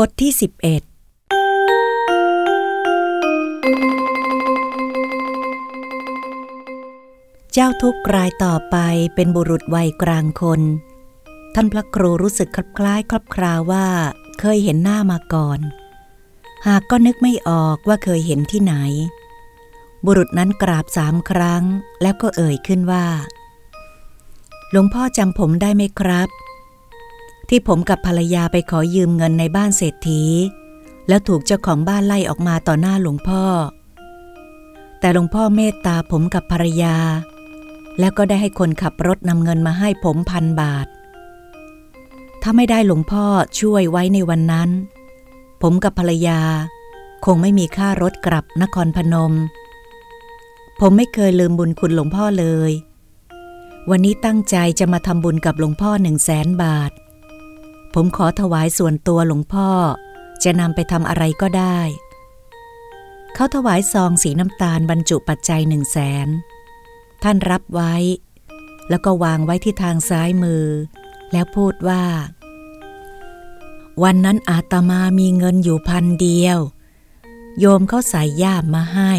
บทที่ 11 เจ้าทุกรายต่อไปเป็นบุรุษวัยกลางคน ท่านพระครูรู้สึกคลับคล้ายคลับคราว่าเคยเห็นหน้ามาก่อน หากก็นึกไม่ออกว่าเคยเห็นที่ไหน บุรุษนั้นกราบสามครั้งแล้วก็เอ่ยขึ้นว่า หลวงพ่อจำผมได้ไหมครับ ที่ผมกับภรรยาไปขอยืมเงินในบ้านเศรษฐี แล้วถูกเจ้าของบ้านไล่ออกมาต่อหน้าหลวงพ่อ แต่หลวงพ่อเมตตาผมกับภรรยา แล้วก็ได้ให้คนขับรถนำเงินมาให้ผมพันบาท ถ้าไม่ได้หลวงพ่อช่วยไว้ในวันนั้น ผมกับภรรยา คงไม่มีค่ารถกลับนครพนม ผมไม่เคยลืมบุญคุณหลวงพ่อเลย วันนี้ตั้งใจจะมาทำบุญกับหลวงพ่อหนึ่งแสนบาท ผมขอถวายส่วนตัวหลวงพ่อ จะนำไปทำอะไรก็ได้ เขาถวายซองสีน้ำตาลบรรจุปัจจัยหนึ่งแสน ท่านรับไว้ แล้วก็วางไว้ที่ทางซ้ายมือ แล้วพูดว่า วันนั้นอาตมามีเงินอยู่พันเดียว โยมเขาใส่ย่ามมาให้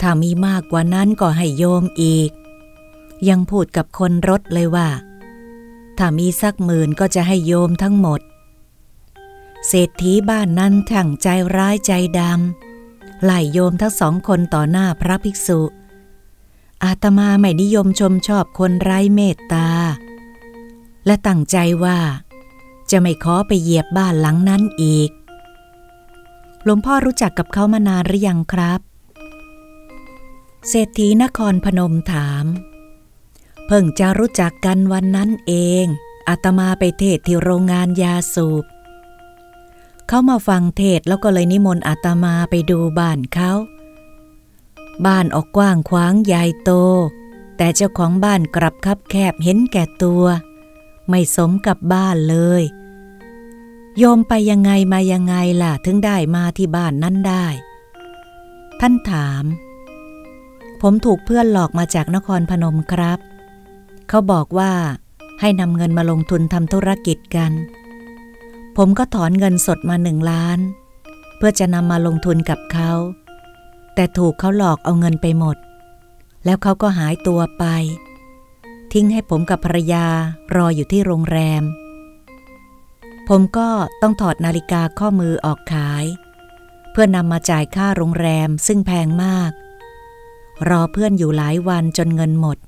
ถ้ามีมากกว่านั้นก็ให้โยมอีก ยังพูดกับคนรถเลยว่า ถ้ามีสักหมื่นก็จะให้โยมทั้งหมด เศรษฐีบ้านนั้นทั้งใจร้ายใจดำไล่โยมทั้งสองคนต่อหน้าพระภิกษุ อาตมาไม่นิยมชมชอบคนไร้เมตตา และตั้งใจว่า จะไม่ขอไปเหยียบบ้านหลังนั้นอีก หลวงพ่อรู้จักกับเขามานานหรือยังครับ เศรษฐีนครพนมถาม เพิ่งจะรู้จักกันวันนั้นเองอาตมาไปเทศที่โรงงานยาสูบ เขามาฟังเทศแล้วก็เลยนิมนต์อาตมาไปดูบ้านเขา บ้านออกกว้างขวางใหญ่โต แต่เจ้าของบ้านกลับคับแคบเห็นแก่ตัว ไม่สมกับบ้านเลย โยมไปยังไงมายังไงล่ะ ถึงได้มาที่บ้านนั้นได้ ท่านถาม ผมถูกเพื่อนหลอกมาจากนครพนมครับ เขาบอกว่าให้นำเงินมาลงทุนทำธุรกิจกัน ผมก็ถอนเงินสดมาหนึ่งล้าน เพื่อจะนำมาลงทุนกับเขา แต่ถูกเขาหลอกเอาเงินไปหมด แล้วเขาก็หายตัวไป ทิ้งให้ผมกับภรรยารออยู่ที่โรงแรม ผมก็ต้องถอดนาฬิกาข้อมือออกขาย เพื่อนำมาจ่ายค่าโรงแรมซึ่งแพงมาก รอเพื่อนอยู่หลายวันจนเงินหมด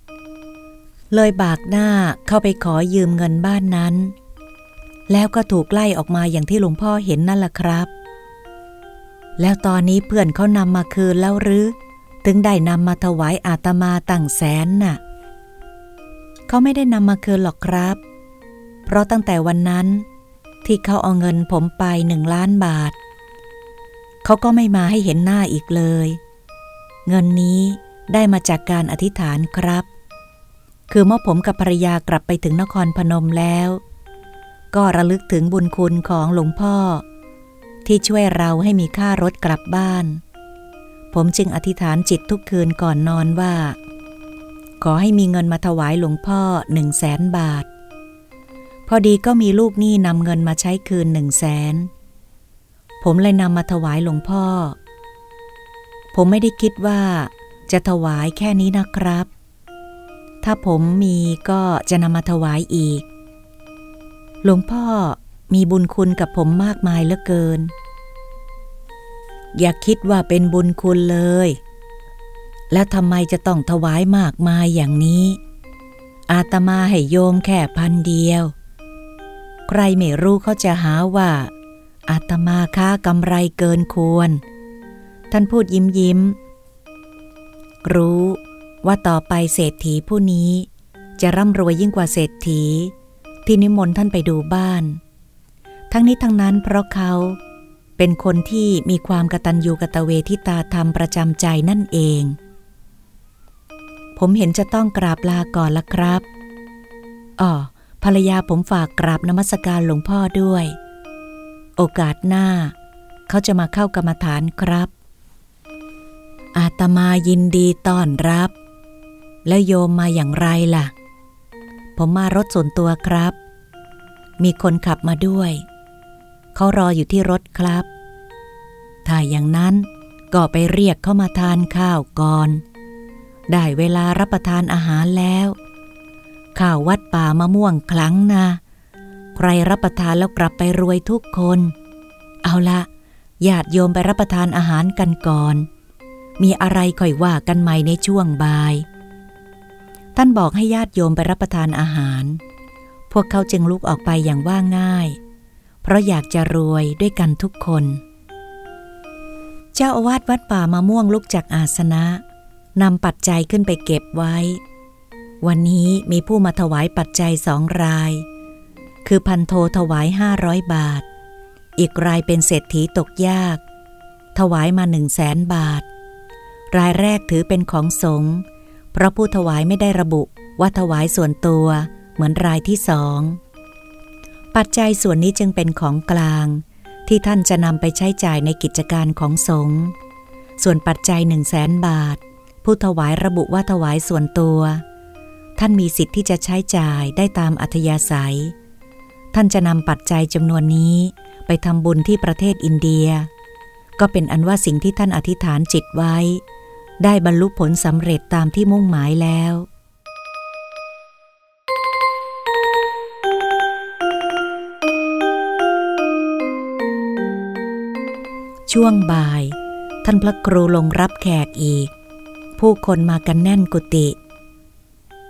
เลยบากหน้าเข้าไปขอยืมเงินบ้านนั้น แล้วก็ถูกไล่ออกมาอย่างที่หลวงพ่อเห็นนั่นแหละครับ แล้วตอนนี้เพื่อนเขานำมาคืนแล้วหรือ ถึงได้นำมาถวายอาตมาตั้งแสนน่ะ เขาไม่ได้นำมาคืนหรอกครับ เพราะตั้งแต่วันนั้น ที่เขาเอาเงินผมไปหนึ่งล้านบาท เขาก็ไม่มาให้เห็นหน้าอีกเลย เงินนี้ได้มาจากการอธิษฐานครับ คือเมื่อผมกับภรรยากลับไปถึงนครพนมแล้ว ก็ระลึกถึงบุญคุณของหลวงพ่อ ที่ช่วยเราให้มีค่ารถกลับบ้าน ผมจึงอธิษฐานจิตทุกคืนก่อนนอนว่า ขอให้มีเงินมาถวายหลวงพ่อหนึ่งแสนบาท พอดีก็มีลูกหนี้นำเงินมาใช้คืนหนึ่งแสนผมเลยนำมาถวายหลวงพ่อ ผมไม่ได้คิดว่าจะถวายแค่นี้นะครับ ถ้าผมมีก็จะนำมาถวายอีก หลวงพ่อมีบุญคุณกับผมมากมายเหลือเกิน อย่าคิดว่าเป็นบุญคุณเลย แล้วทำไมจะต้องถวายมากมายอย่างนี้ อาตมาให้โยมแค่พันเดียว ใครไม่รู้เขาจะหาว่า อาตมาค้ากำไรเกินควร ท่านพูดยิ้มยิ้ม รู้ ว่าต่อไปเศรษฐีผู้นี้ จะร่ำรวยยิ่งกว่าเศรษฐี ที่นิมนต์ท่านไปดูบ้าน ทั้งนี้ทั้งนั้นเพราะเขาเป็นคนที่มีความกตัญญูกตเวทิตาธรรมประจำใจนั่นเอง ผมเห็นจะต้องกราบลาก่อนละครับอ๋อภรรยาผมฝากกราบนมัสการหลวงพ่อด้วย โอกาสหน้า เขาจะมาเข้ากรรมฐานครับ อาตมายินดีต้อนรับ แล้วโยมมาอย่างไรล่ะ ผมมารถส่วนตัวครับ มีคนขับมาด้วย เขารออยู่ที่รถครับ ถ้าอย่างนั้นก็ไปเรียกเขามาทานข้าวก่อน ได้เวลารับประทานอาหารแล้ว ข้าววัดป่ามะม่วงคลังนะ ใครรับประทานแล้วกลับไปรวยทุกคน เอาละญาติโยมไปรับประทานอาหารกันก่อน มีอะไรค่อยว่ากันใหม่ในช่วงบ่าย ท่านบอกให้ญาติโยมไปรับประทานอาหาร พวกเขาจึงลุกออกไปอย่างว่าง่าย เพราะอยากจะรวยด้วยกันทุกคน เจ้าอาวาสวัดป่ามะม่วงลุกจากอาสนะนำปัจจัยขึ้นไปเก็บไว้ วันนี้มีผู้มาถวายปัจจัยสองราย คือพันโทถวายห้าร้อยบาท อีกรายเป็นเศรษฐีตกยาก ถวายมาหนึ่งแสนบาท รายแรกถือเป็นของสงฆ์ เพราะผู้ถวายไม่ได้ระบุว่าถวายส่วนตัวเหมือนรายที่สอง ปัจจัยส่วนนี้จึงเป็นของกลาง ที่ท่านจะนำไปใช้จ่ายในกิจการของสงฆ์ส่วนปัจจัยหนึ่งแสนบาท ผู้ถวายระบุว่าถวายส่วนตัว ท่านมีสิทธิ์ที่จะใช้จ่ายได้ตามอัธยาศัย ท่านจะนำปัจจัยจำนวนนี้ไปทำบุญที่ประเทศอินเดีย ก็เป็นอันว่าสิ่งที่ท่านอธิษฐานจิตไว้ ได้บรรลุผลสำเร็จตามที่มุ่งหมายแล้ว ช่วงบ่าย ท่านพระครูลงรับแขกอีก ผู้คนมากันแน่นกุฏิ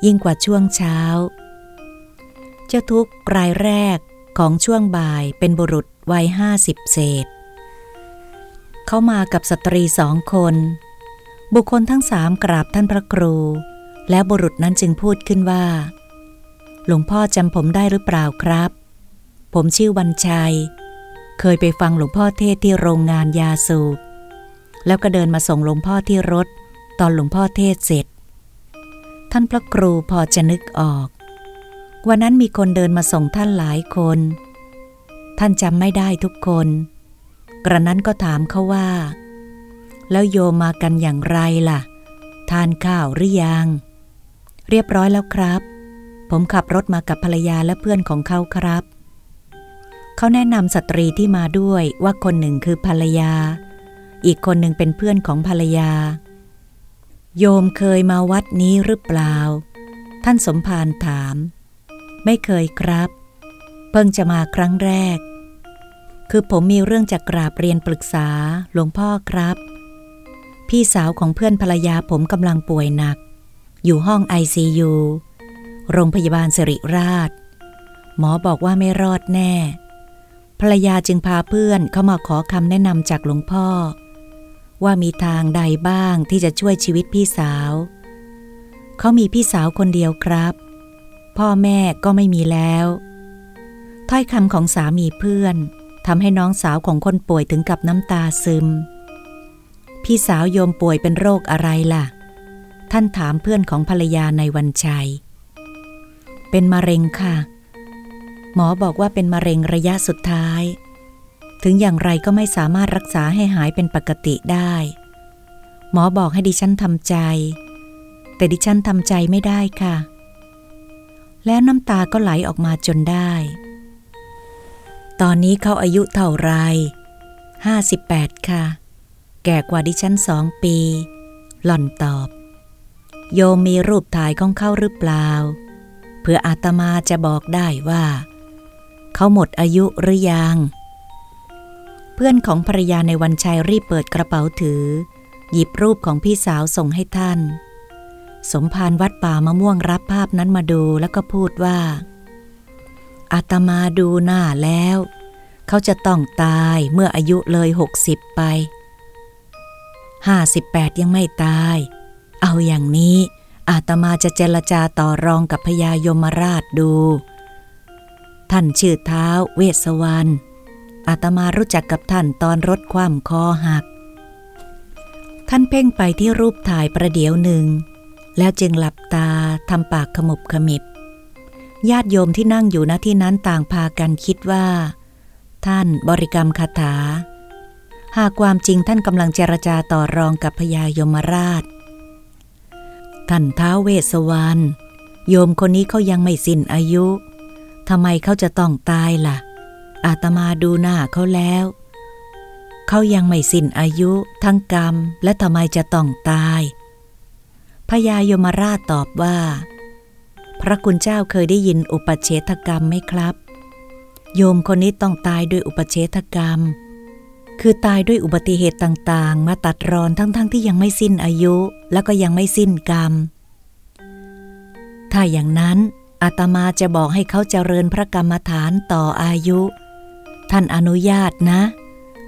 ยิ่งกว่าช่วงเช้า เจ้าทุกรายแรกของช่วงบ่ายเป็นบุรุษวัยห้าสิบเศษ เขามากับสตรีสองคน บุคคลทั้งสามกราบท่านพระครู แล้วบุรุษนั้นจึงพูดขึ้นว่า หลวงพ่อจำผมได้หรือเปล่าครับ ผมชื่อวันชัย เคยไปฟังหลวงพ่อเทศที่โรงงานยาสูบ แล้วก็เดินมาส่งหลวงพ่อที่รถ ตอนหลวงพ่อเทศเสร็จ ท่านพระครูพอจะนึกออก วันนั้นมีคนเดินมาส่งท่านหลายคน ท่านจำไม่ได้ทุกคน กระนั้นก็ถามเขาว่า แล้วโยมมากันอย่างไรล่ะ ทานข้าวหรือยัง เรียบร้อยแล้วครับ ผมขับรถมากับภรรยาและเพื่อนของเขาครับ เขาแนะนำสตรีที่มาด้วยว่าคนหนึ่งคือภรรยา อีกคนหนึ่งเป็นเพื่อนของภรรยา โยมเคยมาวัดนี้หรือเปล่า ท่านสมภารถาม ไม่เคยครับ เพิ่งจะมาครั้งแรกคือผมมีเรื่องจะกราบเรียนปรึกษาหลวงพ่อครับ พี่สาวของเพื่อนภรรยาผมกำลังป่วยหนัก อยู่ห้องไอซียูโรงพยาบาลสิริราช หมอบอกว่าไม่รอดแน่ ภรรยาจึงพาเพื่อนเข้ามาขอคำแนะนำจากหลวงพ่อ ว่ามีทางใดบ้างที่จะช่วยชีวิตพี่สาว เขามีพี่สาวคนเดียวครับ พ่อแม่ก็ไม่มีแล้ว ถ้อยคำของสามีเพื่อนทำให้น้องสาวของคนป่วยถึงกับน้ำตาซึม พี่สาวโยมป่วยเป็นโรคอะไรล่ะ ท่านถามเพื่อนของภรรยาในวันชัย เป็นมะเร็งค่ะ หมอบอกว่าเป็นมะเร็งระยะสุดท้าย ถึงอย่างไรก็ไม่สามารถรักษาให้หายเป็นปกติได้ หมอบอกให้ดิฉันทำใจ แต่ดิฉันทำใจไม่ได้ค่ะ แล้วน้ำตาก็ไหลออกมาจนได้ ตอนนี้เขาอายุเท่าไรห้าสิบแปดค่ะ แก่กว่าดิฉันสองปี หล่อนตอบ โยมมีรูปถ่ายของเขาหรือเปล่า เพื่ออาตมาจะบอกได้ว่า เขาหมดอายุหรือยัง เพื่อนของภรรยาในวันชัยรีบเปิดกระเป๋าถือ หยิบรูปของพี่สาวส่งให้ท่าน สมภารวัดป่ามะม่วงรับภาพนั้นมาดูแล้วก็พูดว่า อาตมาดูหน้าแล้ว เขาจะต้องตายเมื่ออายุเลยหกสิบไป ห้าสิบแปดยังไม่ตาย เอาอย่างนี้อาตมาจะเจรจาต่อรองกับพญายมราชดู ท่านชื่อเท้าเวสวรรณอาตมารู้จักกับท่านตอนรถคว่ำคอหัก ท่านเพ่งไปที่รูปถ่ายประเดี๋ยวหนึ่ง แล้วจึงหลับตาทำปากขมุบขมิบ ญาติโยมที่นั่งอยู่ณที่นั้นต่างพากันคิดว่า ท่านบริกรรมคาถา หากความจริงท่านกำลังเจรจาต่อรองกับพญายมราช ท่านท้าเวสวรรณโยมคนนี้เขายังไม่สิ้นอายุทำไมเขาจะต้องตายล่ะ อาตมาดูหน้าเขาแล้ว เขายังไม่สิ้นอายุทั้งกรรมและทำไมจะต้องตายพญายมราชตอบว่า พระคุณเจ้าเคยได้ยินอุปเชตกรรมไหมครับ โยมคนนี้ต้องตายด้วยอุปเชตกรรม คือตายด้วยอุบัติเหตุต่างๆ มาตัดรอนทั้งๆทที่ยังไม่สิ้นอายุ แล้วก็ยังไม่สิ้นกรรม ถ้าอย่างนั้นอาตมาจะบอกให้เขาเจริญพระกรรมฐานต่ออายุ ท่านอนุญาตนะ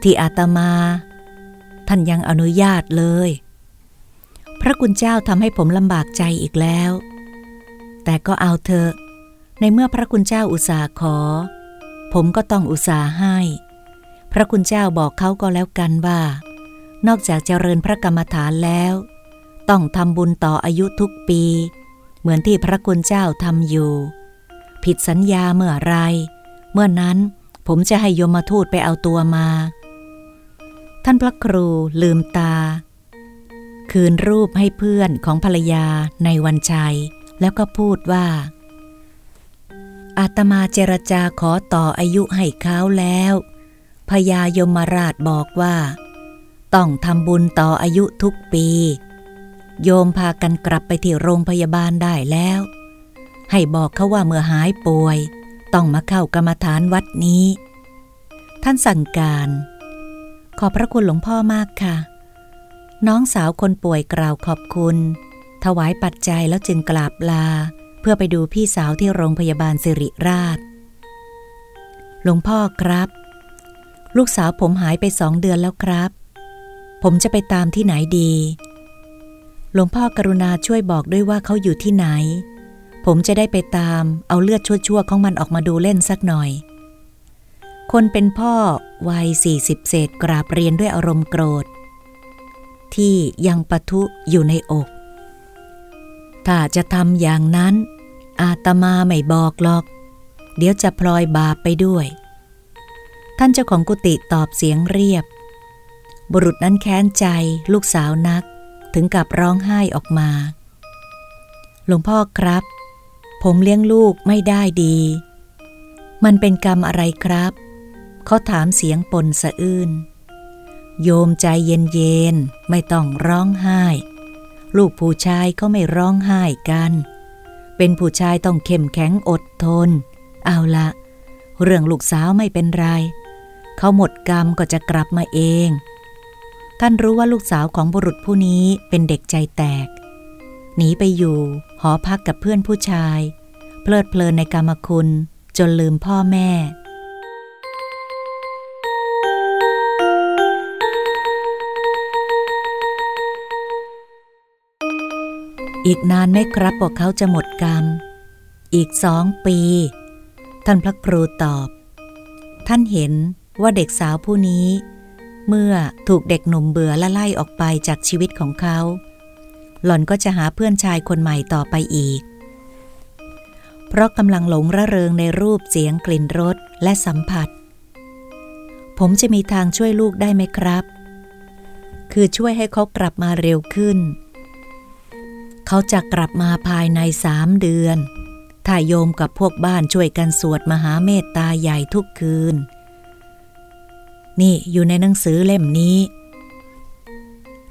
ที่อาตมา ท่านยังอนุญาตเลย พระคุณเจ้าทำให้ผมลำบากใจอีกแล้ว แต่ก็เอาเถอะ ในเมื่อพระคุณเจ้าอุตส่าห์ขอ ผมก็ต้องอุตส่าห์ให้ ระคุณเจ้าบอกเขาก็แล้วกันว่า นอกจากเจริญพระกรรมฐานแล้ว ต้องทำบุญต่ออายุทุกปี เหมือนที่พระคุณเจ้าทำอยู่ ผิดสัญญาเมื่อไร เมื่อนั้นผมจะให้ยมทูตไปเอาตัวมา ท่านพระครูลืมตา คืนรูปให้เพื่อนของภรรยาในวันชัย แล้วก็พูดว่า อาตมาเจรจาขอต่ออายุให้เขาแล้ว พญายมราชบอกว่า ต้องทำบุญต่ออายุทุกปี โยมพากันกลับไปที่โรงพยาบาลได้แล้ว ให้บอกเขาว่าเมื่อหายป่วย ต้องมาเข้ากรรมฐานวัดนี้ ท่านสั่งการ ขอบพระคุณหลวงพ่อมากค่ะ น้องสาวคนป่วยกล่าวขอบคุณ ถวายปัจจัยแล้วจึงกราบลา เพื่อไปดูพี่สาวที่โรงพยาบาลสิริราชหลวงพ่อครับ ลูกสาวผมหายไปสองเดือนแล้วครับ ผมจะไปตามที่ไหนดี หลวงพ่อกรุณาช่วยบอกด้วยว่าเขาอยู่ที่ไหน ผมจะได้ไปตาม เอาเลือดชั่วๆของมันออกมาดูเล่นสักหน่อย คนเป็นพ่อวัยสี่สิบเศษกราบเรียนด้วยอารมณ์โกรธ ที่ยังปะทุอยู่ในอก ถ้าจะทำอย่างนั้น อาตมาไม่บอกหรอก เดี๋ยวจะพลอยบาปไปด้วย ท่านเจ้าของกุฏิตอบเสียงเรียบ บุรุษนั้นแค้นใจลูกสาวนัก ถึงกับร้องไห้ออกมา หลวงพ่อครับ ผมเลี้ยงลูกไม่ได้ดี มันเป็นกรรมอะไรครับ เขาถามเสียงปนสะอื้น โยมใจเย็นๆไม่ต้องร้องไห้ ลูกผู้ชายเขาไม่ร้องไห้กัน เป็นผู้ชายต้องเข้มแข็งอดทน เอาละเรื่องลูกสาวไม่เป็นไร เขาหมดกรรมก็จะกลับมาเอง ท่านรู้ว่าลูกสาวของบุรุษผู้นี้เป็นเด็กใจแตก หนีไปอยู่หอพักกับเพื่อนผู้ชาย เพลิดเพลินในกรรมคุณจนลืมพ่อแม่ อีกนานไม่ครับพวกเขาจะหมดกรรม อีกสองปี ท่านพระครูตอบ ท่านเห็น ว่าเด็กสาวผู้นี้ เมื่อถูกเด็กหนุ่มเบื่อและไล่ออกไปจากชีวิตของเขา หล่อนก็จะหาเพื่อนชายคนใหม่ต่อไปอีก เพราะกำลังหลงระเริงในรูปเสียงกลิ่นรสและสัมผัส ผมจะมีทางช่วยลูกได้ไหมครับ คือช่วยให้เขากลับมาเร็วขึ้น เขาจะกลับมาภายในสามเดือนถ้าโยมกับพวกบ้านช่วยกันสวดมหาเมตตาใหญ่ทุกคืน นี่อยู่ในหนังสือเล่มนี้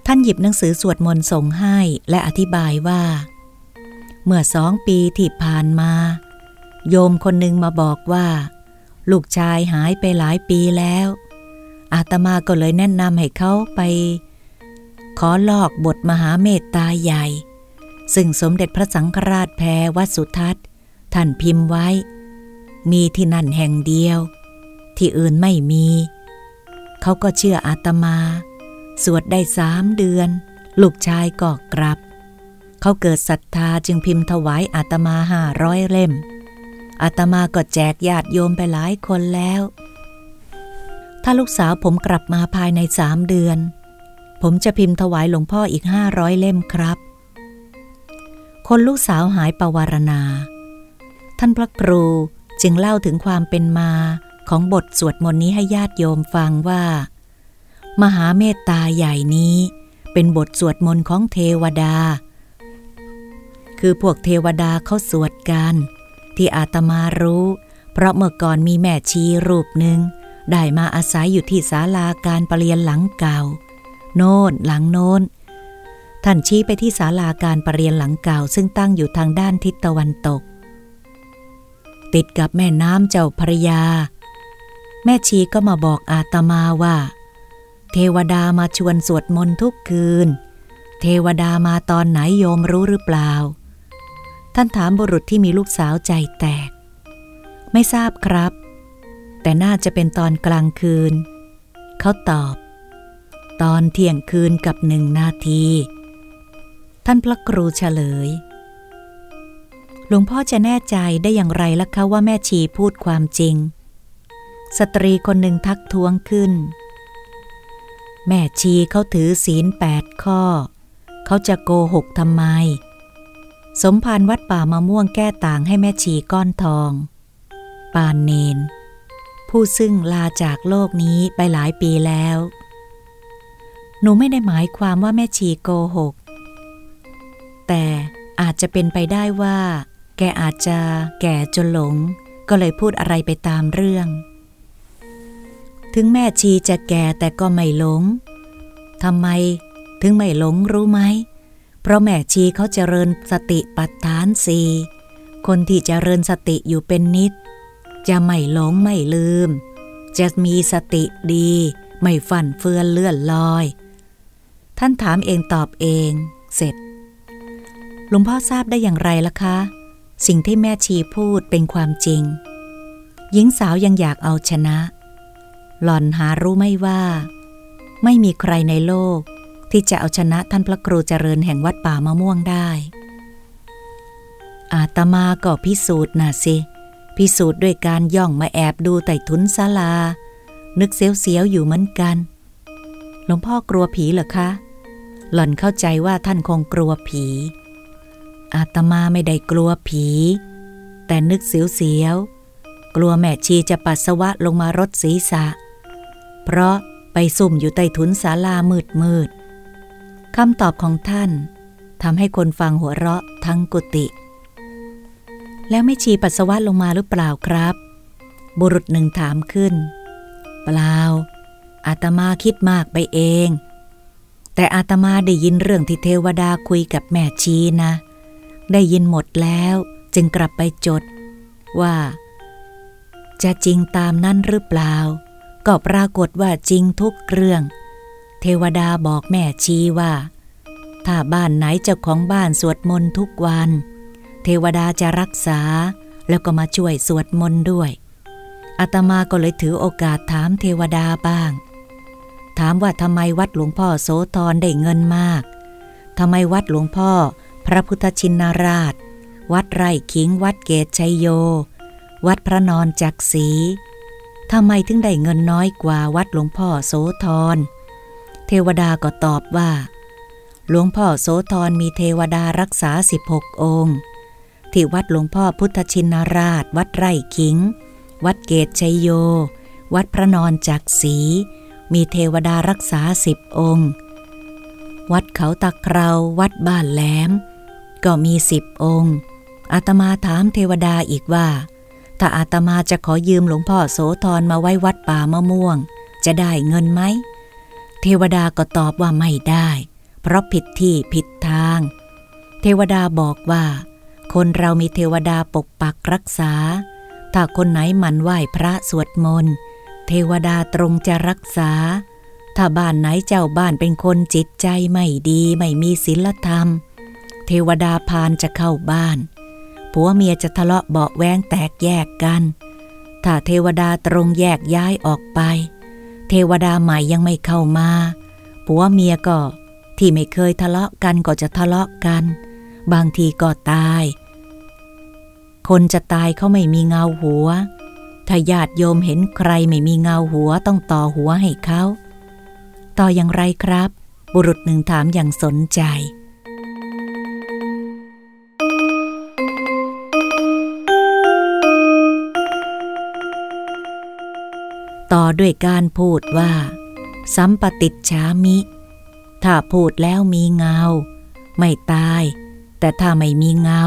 ท่านหยิบหนังสือสวดมนต์ส่งให้และอธิบายว่า เมื่อสองปีที่ผ่านมา โยมคนหนึ่งมาบอกว่า ลูกชายหายไปหลายปีแล้ว อาตมาก็เลยแนะนำให้เขาไป ขอลอกบทมหาเมตตาใหญ่ ซึ่งสมเด็จพระสังฆราชแพรวัดสุทัศน์ ท่านพิมพ์ไว้ มีที่นั่นแห่งเดียว ที่อื่นไม่มี เขาก็เชื่ออาตมา สวดได้สามเดือน ลูกชายก็กลับ เขาเกิดศรัทธาจึงพิมพ์ถวายอาตมาห้าร้อยเล่ม อาตมาก็แจกญาติโยมไปหลายคนแล้ว ถ้าลูกสาวผมกลับมาภายในสามเดือน ผมจะพิมพ์ถวายหลวงพ่ออีกห้าร้อยเล่มครับ คนลูกสาวหายปวารณา ท่านพระครูจึงเล่าถึงความเป็นมา ของบทสวดมนต์นี้ให้ญาติโยมฟังว่า มหาเมตตาใหญ่นี้เป็นบทสวดมนต์ของเทวดา คือพวกเทวดาเขาสวดกัน ที่อาตมารู้ เพราะเมื่อก่อนมีแม่ชีรูปหนึ่งได้มาอาศัยอยู่ที่ศาลาการประเรียนหลังเก่า โน่นหลังโน้น ท่านชี้ไปที่ศาลาการประเรียนหลังเก่า ซึ่งตั้งอยู่ทางด้านทิศตะวันตก ติดกับแม่น้ำเจ้าพระยา แม่ชีก็มาบอกอาตมาว่า เทวดามาชวนสวดมนต์ทุกคืน เทวดามาตอนไหนโยมรู้หรือเปล่า ท่านถามบุรุษที่มีลูกสาวใจแตก ไม่ทราบครับ แต่น่าจะเป็นตอนกลางคืน เขาตอบ ตอนเที่ยงคืนกับหนึ่งนาที ท่านพระครูเฉลยหลวงพ่อจะแน่ใจได้อย่างไรล่ะคะว่าแม่ชีพูดความจริง สตรีคนหนึ่งทักท้วงขึ้น แม่ชีเขาถือศีลแปดข้อ เขาจะโกหกทำไม สมภารวัดป่ามะม่วงแก้ต่างให้แม่ชีก้อนทอง ปานเนน ผู้ซึ่งลาจากโลกนี้ไปหลายปีแล้ว หนูไม่ได้หมายความว่าแม่ชีโกหก แต่อาจจะเป็นไปได้ว่า แกอาจจะแก่จนหลง ก็เลยพูดอะไรไปตามเรื่อง ถึงแม่ชีจะแก่แต่ก็ไม่หลง ทำไมถึงไม่หลงรู้ไหม เพราะแม่ชีเขาเจริญสติปัฏฐานสีคนที่เจริญสติอยู่เป็นนิด จะไม่หลงไม่ลืม จะมีสติดี ไม่ฝันเฟือนเลื่อนลอย ท่านถามเองตอบเอง เสร็จ หลวงพ่อทราบได้อย่างไรล่ะคะ สิ่งที่แม่ชีพูดเป็นความจริง หญิงสาวยังอยากเอาชนะ หล่อนหารู้ไม่ว่า ไม่มีใครในโลกที่จะเอาชนะท่านพระครูเจริญแห่งวัดป่ามะม่วงได้ อาตมาก็พิสูจน์น่ะสิ พิสูจน์ด้วยการย่องมาแอบดูไต่ทุนศาลา นึกเสียวๆอยู่เหมือนกัน หลวงพ่อกลัวผีเหรอคะ หล่อนเข้าใจว่าท่านคงกลัวผี อาตมาไม่ได้กลัวผี แต่นึกเสียวๆกลัวแม่ชีจะปัสสาวะลงมารดศีรษะ เพราะไปซุ่มอยู่ใต้ทุนศาลามืดมืดคำตอบของท่านทำให้คนฟังหัวเราะทั้งกุฏิแล้วไม่ชีปัสสาวะลงมาหรือเปล่าครับ บุรุษหนึ่งถามขึ้น เปล่า อาตมาคิดมากไปเอง แต่อาตมาได้ยินเรื่องที่เทวดาคุยกับแม่ชีนะ ได้ยินหมดแล้วจึงกลับไปจด ว่า จะจริงตามนั้นหรือเปล่า ก็ปรากฏว่าจริงทุกเรื่อง เทวดาบอกแม่ชีว่า ถ้าบ้านไหนเจ้าของบ้านสวดมนต์ทุกวัน เทวดาจะรักษาแล้วก็มาช่วยสวดมนต์ด้วยอาตมาก็เลยถือโอกาสถามเทวดาบ้าง ถามว่าทำไมวัดหลวงพ่อโสธรได้เงินมากทำไมวัดหลวงพ่อ พระพุทธชินราช วัดไร่ขิงวัดเกตชัยโย วัดพระนอนจักสี ทำไมถึงได้เงินน้อยกว่าวัดหลวงพ่อโสธร เทวดาก็ตอบว่า หลวงพ่อโสธรมีเทวดารักษาสิบหกองค์ ที่วัดหลวงพ่อพุทธชินราช วัดไร่ขิง วัดเกตชัยโย วัดพระนอนจักสีมีเทวดารักษาสิบองค์ วัดเขาตะเคราวัดบ้านแหลม ก็มีสิบองค์อาตมาถามเทวดาอีกว่า ถ้าอาตมาจะขอยืมหลวงพ่อโสธรมาไว้วัดป่ามะม่วง จะได้เงินไหม เทวดาก็ตอบว่าไม่ได้ เพราะผิดที่ผิดทาง เทวดาบอกว่า คนเรามีเทวดาปกปักรักษา ถ้าคนไหนหมั่นไหว้พระสวดมนต์ เทวดาตรงจะรักษา ถ้าบ้านไหนเจ้าบ้านเป็นคนจิตใจไม่ดีไม่มีศีลธรรม เทวดาพานจะเข้าบ้าน ผัวเมียจะทะเลาะเบาแวงแตกแยกกัน ถ้าเทวดาตรงแยกย้ายออกไป เทวดาใหม่ยังไม่เข้ามา ผัวเมียก็ ที่ไม่เคยทะเลาะกันก็จะทะเลาะกัน บางทีก็ตาย คนจะตายเขาไม่มีเงาหัว ถ้าญาติโยมเห็นใครไม่มีเงาหัวต้องต่อหัวให้เขา ต่ออย่างไรครับ บุรุษหนึ่งถามอย่างสนใจ ด้วยการพูดว่า สัมปติชามิ ถ้าพูดแล้วมีเงา ไม่ตาย แต่ถ้าไม่มีเงา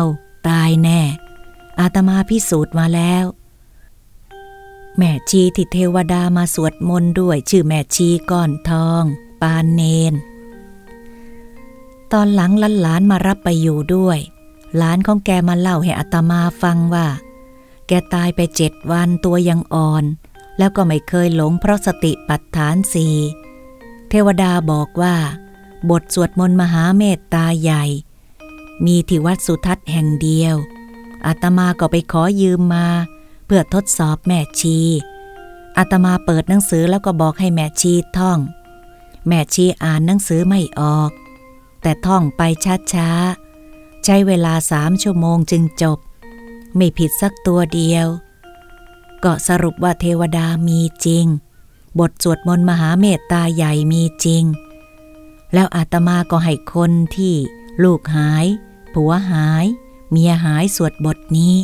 ตายแน่ อาตมาพิสูจน์มาแล้ว แม่ชีที่เทวดามาสวดมนต์ด้วยชื่อแม่ชีก้อนทอง ปานเนน ตอนหลังหลานมารับไปอยู่ด้วย หลานของแกมาเล่าให้อัตมาฟังว่า แกตายไปเจ็ดวันตัวยังอ่อน แล้วก็ไม่เคยหลงเพราะสติปัฏฐานสี่เทวดาบอกว่า บทสวดมนต์มหาเมตตาใหญ่ มีที่วัดสุทัศน์แห่งเดียว อาตมาก็ไปขอยืมมา เพื่อทดสอบแม่ชี อาตมาเปิดหนังสือแล้วก็บอกให้แม่ชีท่อง แม่ชีอ่านหนังสือไม่ออก แต่ท่องไปช้าๆ ใช้เวลาสามชั่วโมงจึงจบ ไม่ผิดสักตัวเดียว ก็สรุปว่าเทวดามีจริง บทสวดมนต์มหาเมตตาใหญ่มีจริง แล้วอาตมาก็ให้คนที่ลูกหาย ผัวหาย เมียหายสวดบทนี้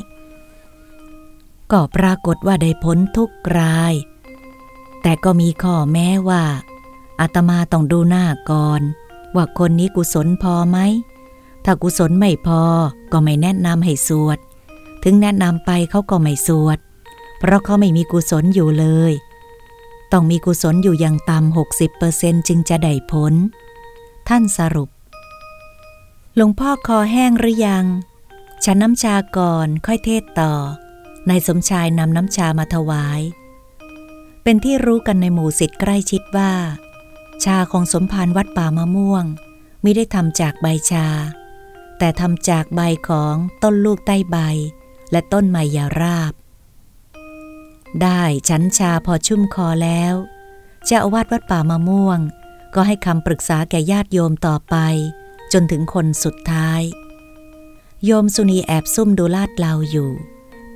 ก็ปรากฏว่าได้ผลทุกราย แต่ก็มีข้อแม้ว่าอาตมาต้องดูหน้าก่อน ว่าคนนี้กุศลพอไหม ถ้ากุศลไม่พอก็ไม่แนะนำให้สวด ถึงแนะนำไปเขาก็ไม่สวด เพราะเขาไม่มีกุศลอยู่เลย ต้องมีกุศลอยู่อย่างต่ำหกสิบเปอร์เซนจึงจะได้ผล ท่านสรุป หลวงพ่อคอแห้งหรือยัง ฉันน้ำชาก่อนค่อยเทศต่อนายสมชายนำน้ำชามาถวาย เป็นที่รู้กันในหมู่สิทธิ์ใกล้ชิดว่า ชาของสมภารวัดป่ามะม่วงไม่ได้ทำจากใบชา แต่ทำจากใบของต้นลูกใต้ใบ และต้นไมยาราบ ได้ชั้นชาพอชุ่มคอแล้วเจ้าอาวาสวัดป่ามะม่วง ก็ให้คำปรึกษาแก่ญาติโยมต่อไป จนถึงคนสุดท้าย โยมสุนีแอบซุ่มดูลาดเลาอยู่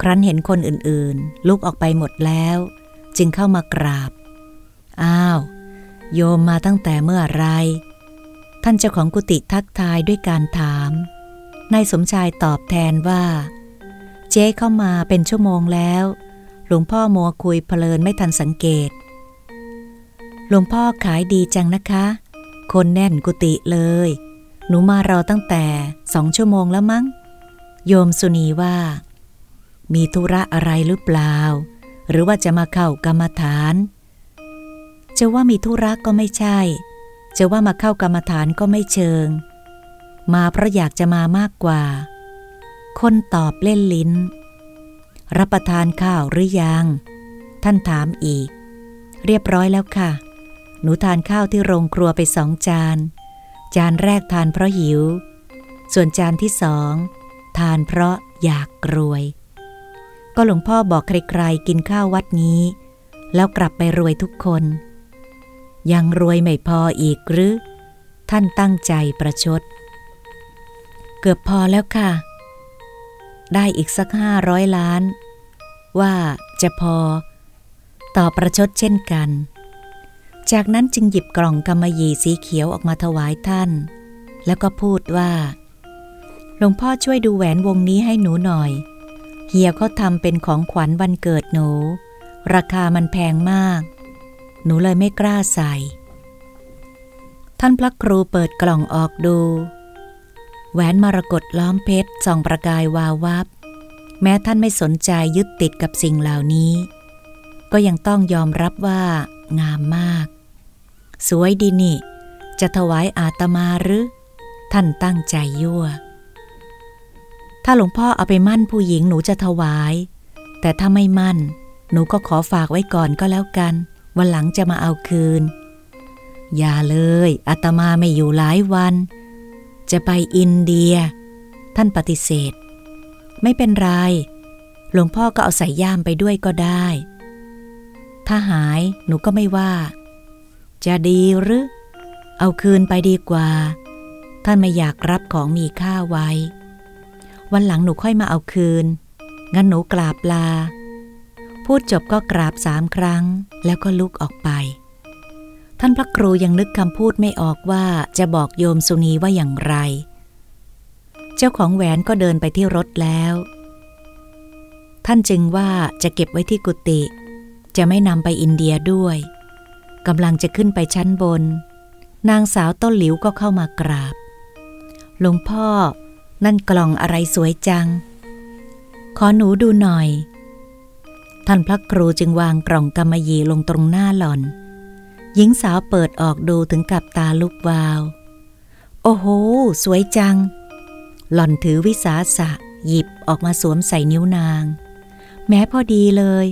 ครั้นเห็นคนอื่นๆ ลุกออกไปหมดแล้ว จึงเข้ามากราบ อ้าว โยมมาตั้งแต่เมื่อไร ท่านเจ้าของกุฏิทักทายด้วยการถามนายสมชายตอบแทนว่า เจ๊เข้ามาเป็นชั่วโมงแล้ว หลวงพ่อมัวคุยเพลินไม่ทันสังเกต หลวงพ่อขายดีจังนะคะ คนแน่นกุฏิเลย หนูมารอตั้งแต่สองชั่วโมงแล้วมั้ง โยมสุนีว่า มีธุระอะไรหรือเปล่า หรือว่าจะมาเข้ากรรมฐาน จะว่ามีธุระก็ไม่ใช่ จะว่ามาเข้ากรรมฐานก็ไม่เชิง มาเพราะอยากจะมามากกว่า คนตอบเล่นลิ้น รับประทานข้าวหรือยัง ท่านถามอีก เรียบร้อยแล้วค่ะ หนูทานข้าวที่โรงครัวไปสองจาน จานแรกทานเพราะหิว ส่วนจานที่สอง ทานเพราะอยากรวย ก็หลวงพ่อบอกใครๆกินข้าววัดนี้ แล้วกลับไปรวยทุกคน ยังรวยไม่พออีกหรือ ท่านตั้งใจประชด เกือบพอแล้วค่ะ ได้อีกสักห้าร้อยล้าน ว่าจะพอ ต่อประชดเช่นกัน จากนั้นจึงหยิบกล่องกำมะหยี่สีเขียวออกมาถวายท่าน แล้วก็พูดว่าหลวงพ่อช่วยดูแหวนวงนี้ให้หนูหน่อย เฮียเขาทำเป็นของขวัญวันเกิดหนู ราคามันแพงมาก หนูเลยไม่กล้าใส่ ท่านพระครูเปิดกล่องออกดู แหวนมรกตล้อมเพชรส่องประกายวาววับ แม้ท่านไม่สนใจยึดติดกับสิ่งเหล่านี้ ก็ยังต้องยอมรับว่า งามมาก สวยดีนี่ จะถวายอาตมาหรือ ท่านตั้งใจยั่ว ถ้าหลวงพ่อเอาไปมั่นผู้หญิงหนูจะถวาย แต่ถ้าไม่มั่น หนูก็ขอฝากไว้ก่อนก็แล้วกัน วันหลังจะมาเอาคืน อย่าเลยอาตมาไม่อยู่หลายวัน จะไปอินเดีย ท่านปฏิเสธ ไม่เป็นไร หลวงพ่อก็เอาใส่ย่ามไปด้วยก็ได้ ถ้าหายหนูก็ไม่ว่า จะดีหรือ เอาคืนไปดีกว่า ท่านไม่อยากรับของมีค่าไว้ วันหลังหนูค่อยมาเอาคืน งั้นหนูกราบลา พูดจบก็กราบสามครั้งแล้วก็ลุกออกไป ท่านพระครูยังนึกคำพูดไม่ออกว่าจะบอกโยมสุนีว่าอย่างไร เจ้าของแหวนก็เดินไปที่รถแล้ว ท่านจึงว่าจะเก็บไว้ที่กุฏิจะไม่นำไปอินเดียด้วยกำลังจะขึ้นไปชั้นบน นางสาวต้นหลิวก็เข้ามากราบ หลวงพ่อ นั่นกล่องอะไรสวยจัง ขอหนูดูหน่อย ท่านพระครูจึงวางกล่องกำมะหยี่ลงตรงหน้าหล่อน หญิงสาวเปิดออกดูถึงกับตาลุกวาว โอ้โห สวยจัง หล่อนถือวิสาสะ หยิบออกมาสวมใส่นิ้วนาง แม้พอดีเลย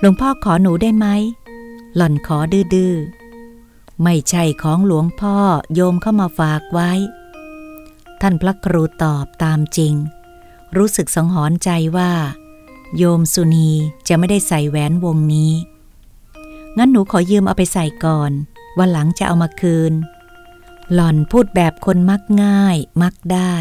หลวงพ่อขอหนูได้ไหม หล่อนขอดื้อๆ ไม่ใช่ของหลวงพ่อโยมเข้ามาฝากไว้ ท่านพระครูตอบตามจริง รู้สึกสังหรณ์ใจว่า โยมสุนีจะไม่ได้ใส่แหวนวงนี้ งั้นหนูขอยืมเอาไปใส่ก่อน วันหลังจะเอามาคืน หล่อนพูดแบบคนมักง่าย มักได้